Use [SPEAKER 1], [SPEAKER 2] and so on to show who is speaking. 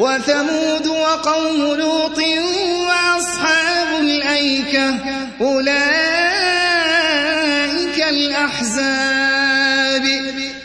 [SPEAKER 1] وثمود وقوم لوط وأصحاب الأيكة أولئك الأحزاب.